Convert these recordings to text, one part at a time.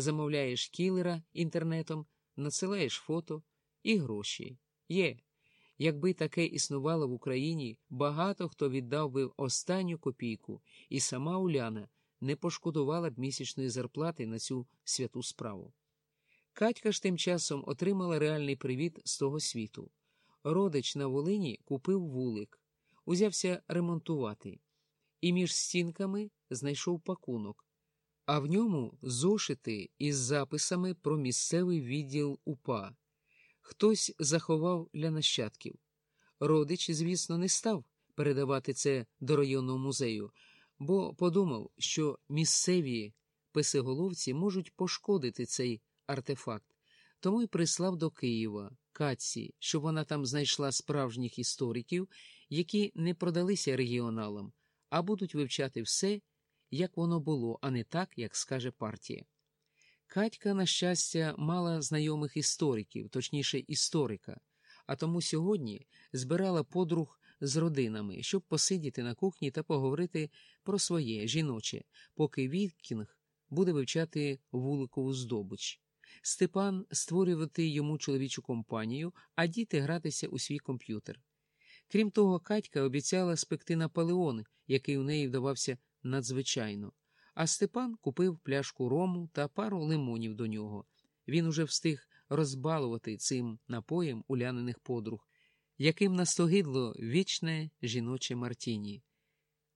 замовляєш кілера інтернетом, надсилаєш фото і гроші. Є. Якби таке існувало в Україні, багато хто віддав би останню копійку, і сама Уляна не пошкодувала б місячної зарплати на цю святу справу. Катька ж тим часом отримала реальний привіт з того світу. Родич на Волині купив вулик, узявся ремонтувати, і між стінками знайшов пакунок, а в ньому зошити із записами про місцевий відділ УПА. Хтось заховав для нащадків. Родич, звісно, не став передавати це до районного музею, бо подумав, що місцеві писиголовці можуть пошкодити цей артефакт, тому й прислав до Києва Катці, щоб вона там знайшла справжніх істориків, які не продалися регіоналам, а будуть вивчати все, як воно було, а не так, як скаже партія. Катька, на щастя, мала знайомих істориків, точніше, історика, а тому сьогодні збирала подруг з родинами, щоб посидіти на кухні та поговорити про своє жіноче, поки Віткінг буде вивчати вуликову здобич. Степан створювати йому чоловічу компанію, а діти гратися у свій комп'ютер. Крім того, Катька обіцяла спекти Наполеон, який у неї вдавався надзвичайно. А Степан купив пляшку рому та пару лимонів до нього. Він уже встиг розбалувати цим напоєм уляниних подруг, яким настогидло вічне жіноче Мартіні.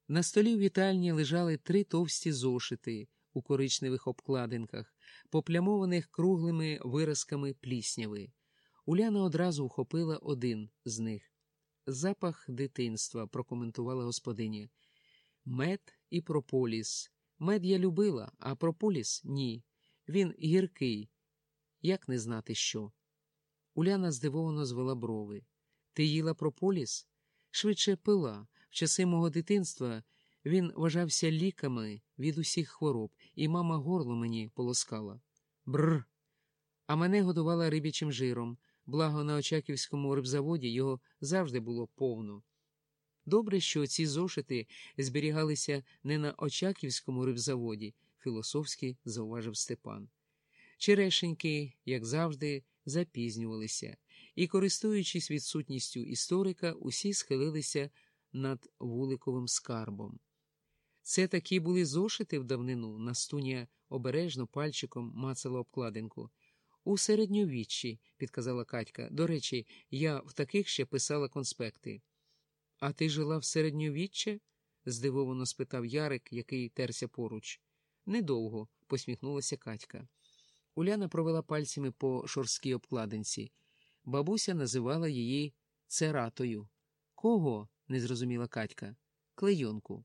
На столі в вітальні лежали три товсті зошити у коричневих обкладинках, поплямованих круглими виразками плісняви. Уляна одразу вхопила один з них. Запах дитинства, прокоментувала господиня. Мед і прополіс. Мед я любила, а прополіс ні. Він гіркий. Як не знати що? Уляна здивовано звела брови. Ти їла прополіс? Швидше пила. В часи мого дитинства він вважався ліками від усіх хвороб, і мама горло мені полоскала. Бррр. А мене годувала рибячим жиром, благо на Очаківському рибзаводі його завжди було повно. Добре, що ці зошити зберігалися не на Очаківському рибзаводі, філософськи зауважив Степан. Черешеньки, як завжди, запізнювалися, і, користуючись відсутністю історика, усі схилилися над вуликовим скарбом. Це такі були зошити в давнину, Настуня обережно пальчиком мацала обкладинку. У середньовіччі, підказала Катька. До речі, я в таких ще писала конспекти. А ти жила в середньовіччя? здивовано спитав Ярик, який терся поруч. Недовго, посміхнулася Катька. Уляна провела пальцями по шорській обкладинці. Бабуся називала її цератою. Кого? не зрозуміла Катька. Клейонку.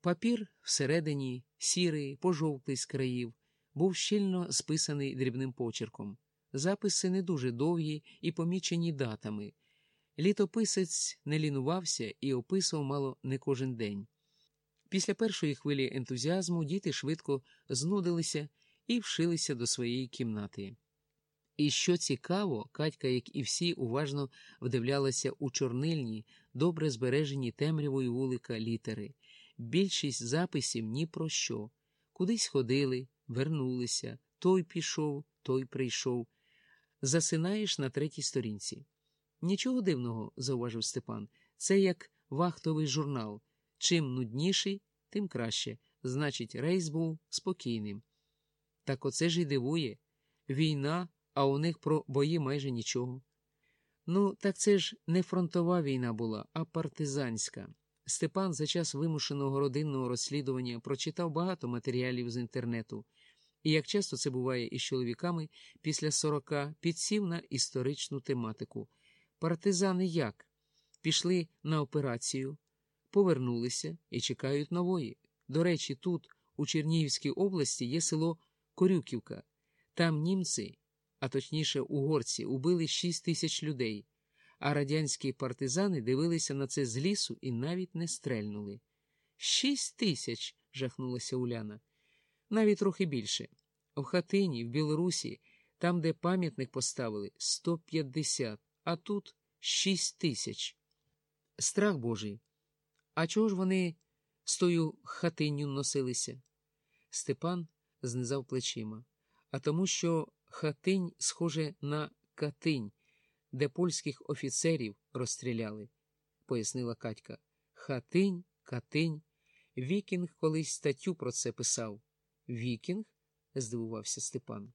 Папір всередині, сірий, пожовклий з країв, був щільно списаний дрібним почерком. Записи не дуже довгі і помічені датами. Літописець не лінувався і описував мало не кожен день. Після першої хвилі ентузіазму діти швидко знудилися і вшилися до своєї кімнати. І що цікаво, Катька, як і всі, уважно вдивлялася у чорнильні, добре збережені темрявою вулика літери. Більшість записів ні про що. Кудись ходили, вернулися, той пішов, той прийшов. Засинаєш на третій сторінці. Нічого дивного, зауважив Степан, це як вахтовий журнал. Чим нудніший, тим краще. Значить, рейс був спокійним. Так оце ж і дивує війна, а у них про бої майже нічого. Ну, так це ж не фронтова війна була, а партизанська. Степан за час вимушеного родинного розслідування прочитав багато матеріалів з інтернету, і, як часто це буває із чоловіками, після сорока підсів на історичну тематику. Партизани як? Пішли на операцію, повернулися і чекають нової. До речі, тут, у Чернігівській області, є село Корюківка. Там німці, а точніше угорці, убили 6 тисяч людей, а радянські партизани дивилися на це з лісу і навіть не стрельнули. Шість тисяч. жахнулася Уляна. Навіть трохи більше. В хатині, в Білорусі, там, де пам'ятник поставили, 150, а тут 6 тисяч. Страх Божий. А чого ж вони з тою хатинню носилися? Степан знизав плечима. а тому, що хатинь схоже на катинь, де польських офіцерів розстріляли, пояснила Катька. Хатинь, катинь. Вікінг колись статтю про це писав. Вікінг? здивувався Степан.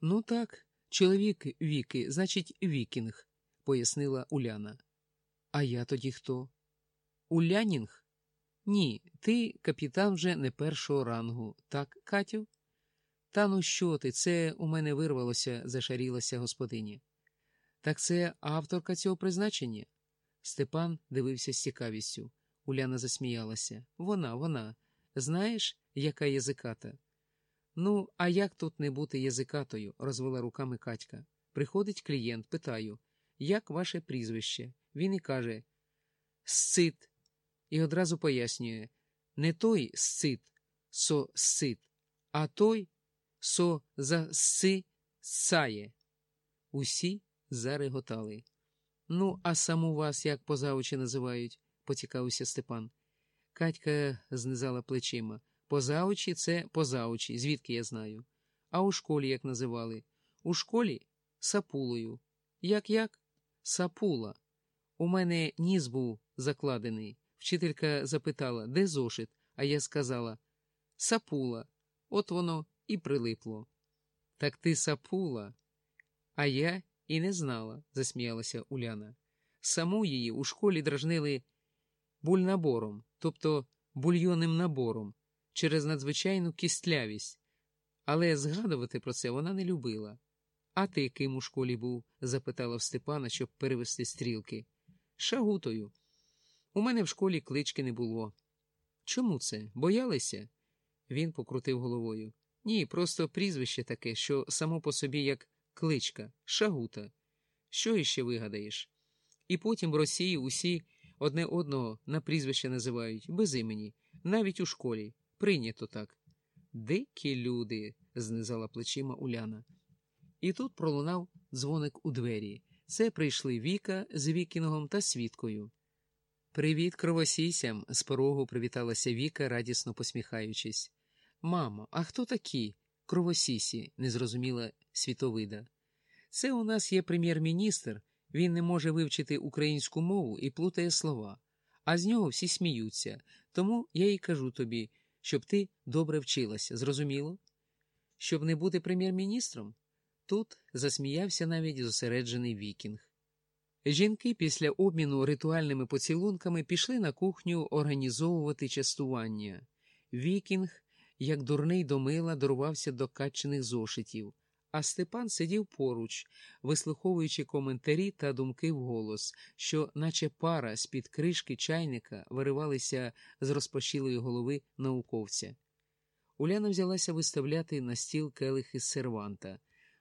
Ну так, чоловік Віки, значить, Вікінг, пояснила Уляна. А я тоді хто? Улянінг? Ні, ти капітан вже не першого рангу, так, Катю? Та ну що ти, це у мене вирвалося, зашарілася господиня. Так це авторка цього призначення? Степан дивився з цікавістю. Уляна засміялася. Вона, вона. Знаєш, яка язиката? Ну, а як тут не бути язикатою? розвела руками Катька. Приходить клієнт, питаю, як ваше прізвище? Він і каже Сцит. І одразу пояснює не той сцит, со сцит, а той со за си сає. Усі зареготали. Ну, а саму вас як позаочі називають? поцікавився Степан. Катька знизала плечима. Позаочі це позаочі, звідки я знаю. А у школі як називали? У школі сапулою. Як як? Сапула. У мене ніс був закладений. Вчителька запитала, де зошит, а я сказала Сапула. От воно і прилипло. Так ти сапула, а я і не знала, засміялася Уляна. Саму її у школі дражнили бульнабором, тобто бульйонним набором, через надзвичайну кістлявість, але згадувати про це вона не любила. А ти ким у школі був? запитала в Степана, щоб перевести стрілки. Шагутою. У мене в школі клички не було. Чому це? Боялися? Він покрутив головою. Ні, просто прізвище таке, що само по собі як кличка, шагута. Що іще вигадаєш? І потім в Росії усі одне одного на прізвище називають без імені, навіть у школі. Прийнято так. Дикі люди, знизала плечима Уляна. І тут пролунав дзвоник у двері. Це прийшли Віка з Вікінгом та свідкою. Привіт, кровосісям, з порогу привіталася Віка, радісно посміхаючись. Мамо, а хто такі? Кровосісі, не зрозуміла світовида. Це у нас є прем'єр-міністр, він не може вивчити українську мову і плутає слова, а з нього всі сміються. Тому я й кажу тобі, щоб ти добре вчилася, зрозуміло? Щоб не бути прем'єр-міністром? Тут засміявся навіть зосереджений Вікінг. Жінки після обміну ритуальними поцілунками пішли на кухню організовувати частування. Вікінг, як дурний до мила, дорвався до качених зошитів, а Степан сидів поруч, вислуховуючи коментарі та думки вголос, що, наче пара з під кришки чайника, виривалися з розпашілої голови науковця. Уляна взялася виставляти на стіл келихи з серванта.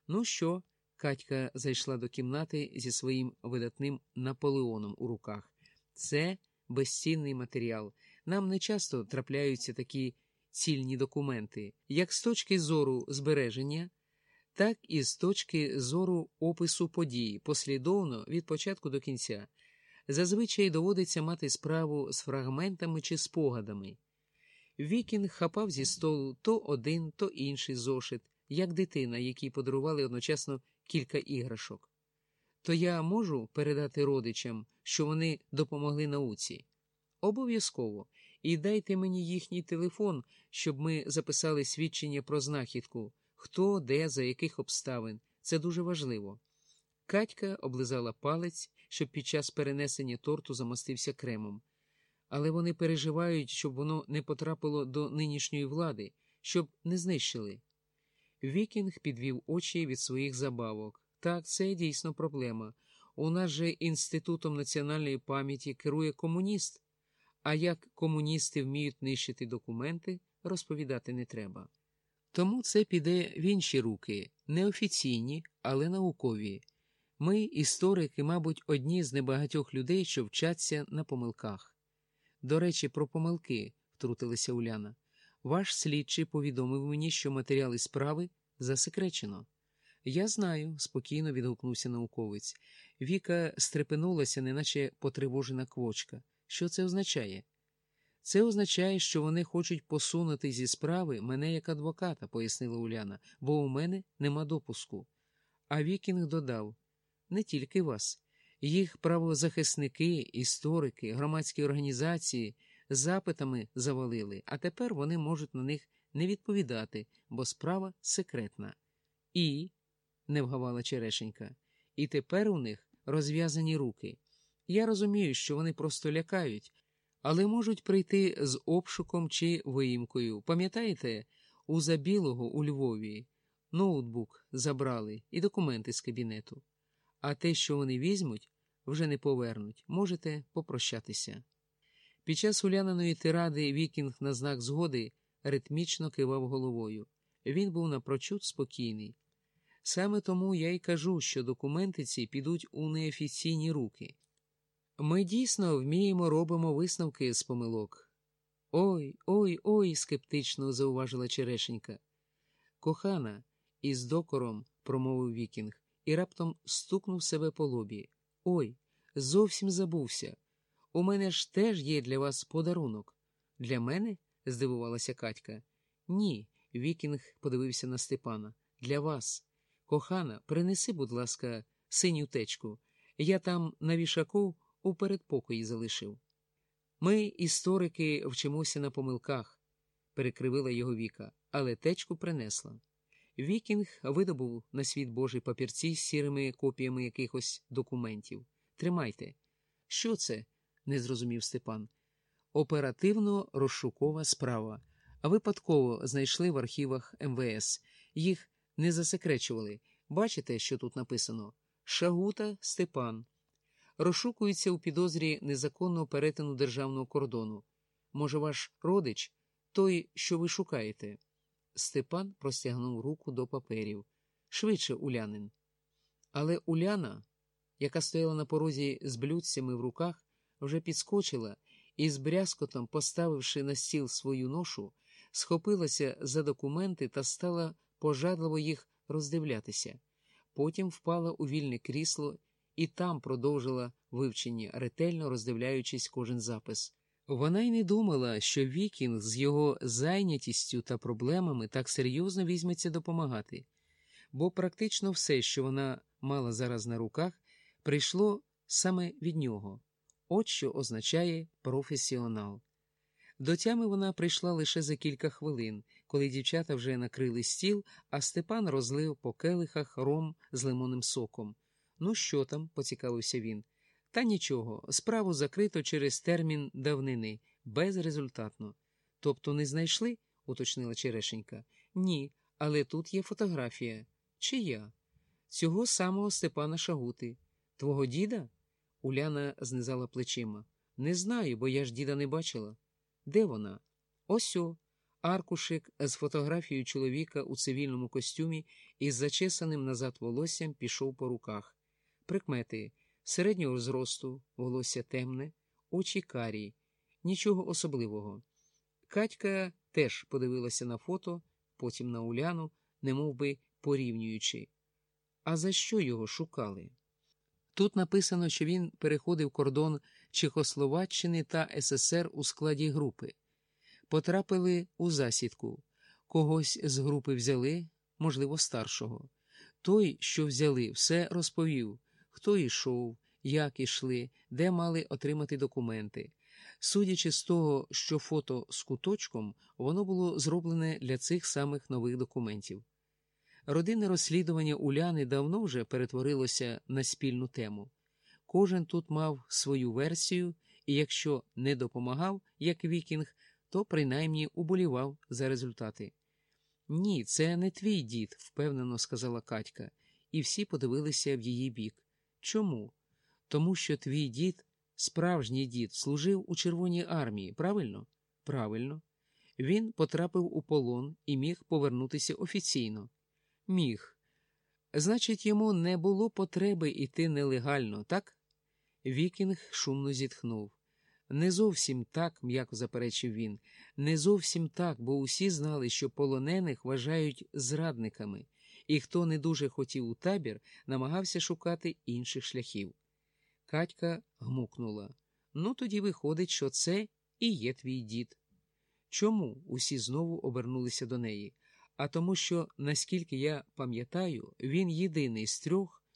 Ну що? Катька зайшла до кімнати зі своїм видатним Наполеоном у руках. Це безцінний матеріал. Нам не часто трапляються такі цільні документи, як з точки зору збереження, так і з точки зору опису подій, послідовно від початку до кінця. Зазвичай доводиться мати справу з фрагментами чи спогадами. Вікінг хапав зі столу то один, то інший зошит, як дитина, якій подарували одночасно кілька іграшок. То я можу передати родичам, що вони допомогли науці? Обов'язково. І дайте мені їхній телефон, щоб ми записали свідчення про знахідку, хто, де, за яких обставин. Це дуже важливо. Катька облизала палець, щоб під час перенесення торту замостився кремом. Але вони переживають, щоб воно не потрапило до нинішньої влади, щоб не знищили. Вікінг підвів очі від своїх забавок. Так, це дійсно проблема. У нас же Інститутом національної пам'яті керує комуніст, а як комуністи вміють нищити документи, розповідати не треба. Тому це піде в інші руки, неофіційні, але наукові. Ми, історики, мабуть, одні з небагатьох людей, що вчаться на помилках. До речі, про помилки, втрутилася Уляна. Ваш слідчий повідомив мені, що матеріали справи засекречено. Я знаю, спокійно відгукнувся науковець. Віка стрепенулася, неначе потривожена квочка. Що це означає? Це означає, що вони хочуть посунути зі справи мене як адвоката, пояснила Уляна, бо у мене нема допуску. А Вікінг додав не тільки вас, їх правозахисники, історики, громадські організації запитами завалили, а тепер вони можуть на них не відповідати, бо справа секретна. І, не вгавала Черешенька, і тепер у них розв'язані руки. Я розумію, що вони просто лякають, але можуть прийти з обшуком чи виїмкою. Пам'ятаєте, у Забілого у Львові ноутбук забрали і документи з кабінету. А те, що вони візьмуть, вже не повернуть. Можете попрощатися. Під час Уляниної тиради Вікінг на знак згоди ритмічно кивав головою. Він був напрочуд спокійний. Саме тому я й кажу, що документи ці підуть у неофіційні руки. Ми дійсно вміємо робити висновки з помилок. Ой, ой, ой, скептично зауважила Черешенька. Кохана, із докором промовив Вікінг і раптом стукнув себе по лобі. Ой, зовсім забувся. У мене ж теж є для вас подарунок. Для мене? здивувалася Катька. Ні, Вікінг подивився на Степана. Для вас. Кохана, принеси, будь ласка, синю течку. Я там на вішаку у передпокої залишив. Ми, історики, вчимося на помилках, перекривила його Віка, але течку принесла. Вікінг видобув на світ Божий папірці з сірими копіями якихось документів. Тримайте. Що це? Не зрозумів Степан. Оперативно розшукова справа. Випадково знайшли в архівах МВС. Їх не засекречували. Бачите, що тут написано? Шагута Степан. Розшукується у підозрі незаконного перетину державного кордону. Може, ваш родич, той, що ви шукаєте? Степан простягнув руку до паперів. Швидше Улянин. Але Уляна, яка стояла на порозі з блюдцями в руках, вже підскочила і, з брязкотом, поставивши на стіл свою ношу, схопилася за документи та стала пожадливо їх роздивлятися. Потім впала у вільне крісло і там продовжила вивчення, ретельно роздивляючись кожен запис. Вона й не думала, що Вікінг з його зайнятістю та проблемами так серйозно візьметься допомагати, бо практично все, що вона мала зараз на руках, прийшло саме від нього, от що означає професіонал. До тями вона прийшла лише за кілька хвилин, коли дівчата вже накрили стіл, а Степан розлив по келихах ром з лимонним соком. Ну, що там? поцікавився він. Та нічого, справу закрито через термін давнини, безрезультатно. Тобто не знайшли? уточнила Черешенька. Ні, але тут є фотографія. Чия? Цього самого Степана Шагути. Твого діда? Уляна знизала плечима. Не знаю, бо я ж діда не бачила. Де вона? Осьо. Аркушик з фотографією чоловіка у цивільному костюмі із зачесаним назад волоссям пішов по руках. Прикмети середнього зросту, волосся темне, очі карі, нічого особливого. Катька теж подивилася на фото, потім на Уляну, немов би порівнюючи. А за що його шукали? Тут написано, що він переходив кордон Чехословаччини та СССР у складі групи. Потрапили у засідку. Когось з групи взяли, можливо, старшого. Той, що взяли, все розповів, хто йшов, як ішли, де мали отримати документи. Судячи з того, що фото з куточком, воно було зроблене для цих самих нових документів. Родинне розслідування Уляни давно вже перетворилося на спільну тему. Кожен тут мав свою версію, і якщо не допомагав, як Вікінг, то принаймні уболівав за результати. Ні, це не твій дід, впевнено сказала Катька, і всі подивилися в її бік. Чому? Тому що твій дід, справжній дід, служив у Червоній армії, правильно? Правильно. Він потрапив у полон і міг повернутися офіційно. Міг. Значить, йому не було потреби йти нелегально, так? Вікінг шумно зітхнув. Не зовсім так, м'яко заперечив він, не зовсім так, бо усі знали, що полонених вважають зрадниками, і хто не дуже хотів у табір, намагався шукати інших шляхів. Катька гмукнула. Ну, тоді виходить, що це і є твій дід. Чому усі знову обернулися до неї? А тому, що, наскільки я пам'ятаю, він єдиний з трьох,